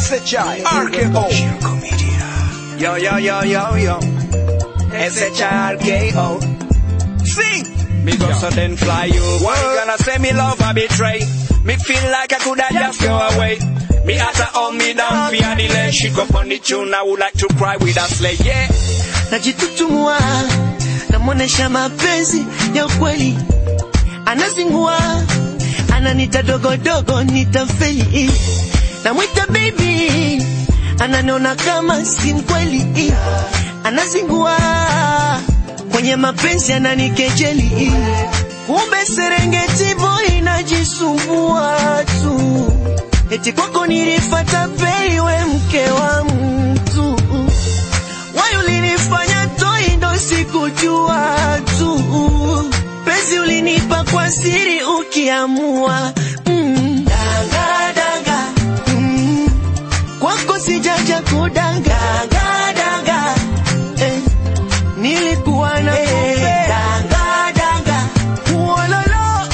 SHI RKO Shirko Media Yo yo yo yo yo. SHI RKO Sing Me go so then fly you. Why you gonna say? Me love or betray. Me feel like I coulda just go away. Me hotter hold me down fear delay. She go on the tune I would like to cry with a slay. Yeah. Najitutumua namwonesha mapenzi ya ukweli. Anazingua ananita dogodogo nitafeli namwita baby. Ananiona kama si mkweli. Anazingua. Kwenye mapenzi ananikejeli. Kumbe serengeti boy inajisumbua tu. Eti kwako nilifata pei we mke wa mtu. Why ulinifanya toi ndo sikujua tu? Penzi ulinipa kwa siri ukiamua Kwako sijaja kudanga danga, danga. Eh. Nilikuwa na kumbe danga, danga. Uololo.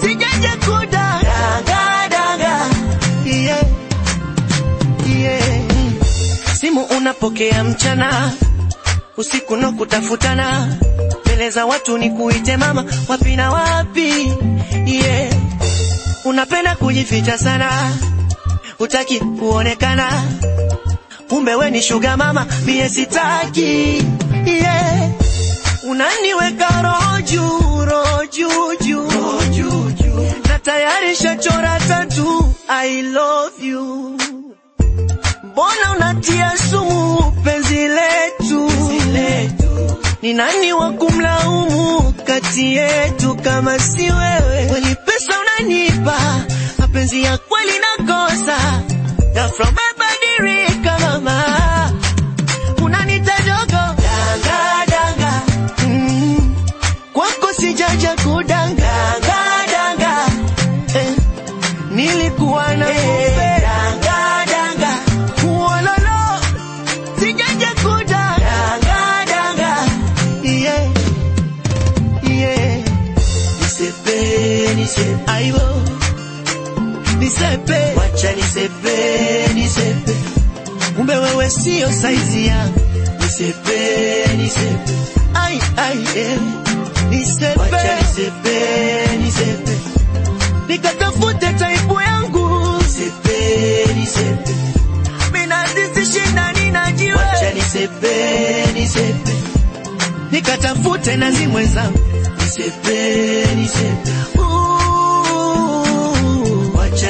Sijaja kudanga danga, danga. Yeah. Yeah. Simu unapokea mchana, usiku no kutafutana, mbele za watu ni kuite mama, wapi na wapi. Yeah. Unapenda kujificha sana, utaki kuonekana, kumbe we ni shuga mama, mie sitaki. Yeah. Unaniweka roho juu, roho juu juu, na tayari shachora tatu, I love you. Mbona unatia sumu penzi letu? Ni nani wa kumlaumu kati yetu kama si wewe? Kweli pesa unanipa, mapenzi ya kweli nakosa. Ghafla umebadilika mama, unanita dogo danga danga. Mm. Kwako sijaja kudanga danga danga. Eh. Nilikuwa na kumbe danga danga. Uololo. Sijaja kudanga danga danga. Yeah. Yeah. Nisepe, nisepe. Aibo. Nisepe. Wacha nisepe, nisepe. Kumbe wewe sio saizi yangu. Nisepe, nisepe. Ai, ai, eh. Nisepe. Nisepe, nisepe nikatafute taibu yangu nisepe, nisepe. Mina disi nani najiwe, wacha nisepe, nisepe. nikatafute na zimwe zangu nisepe, nisepe.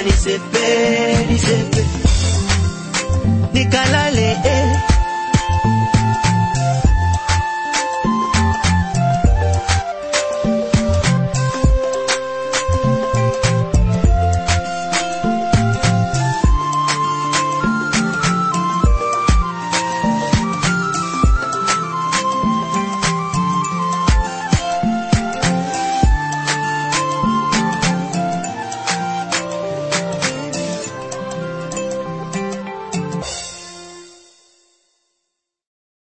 nisepe nisepe nikalale eh.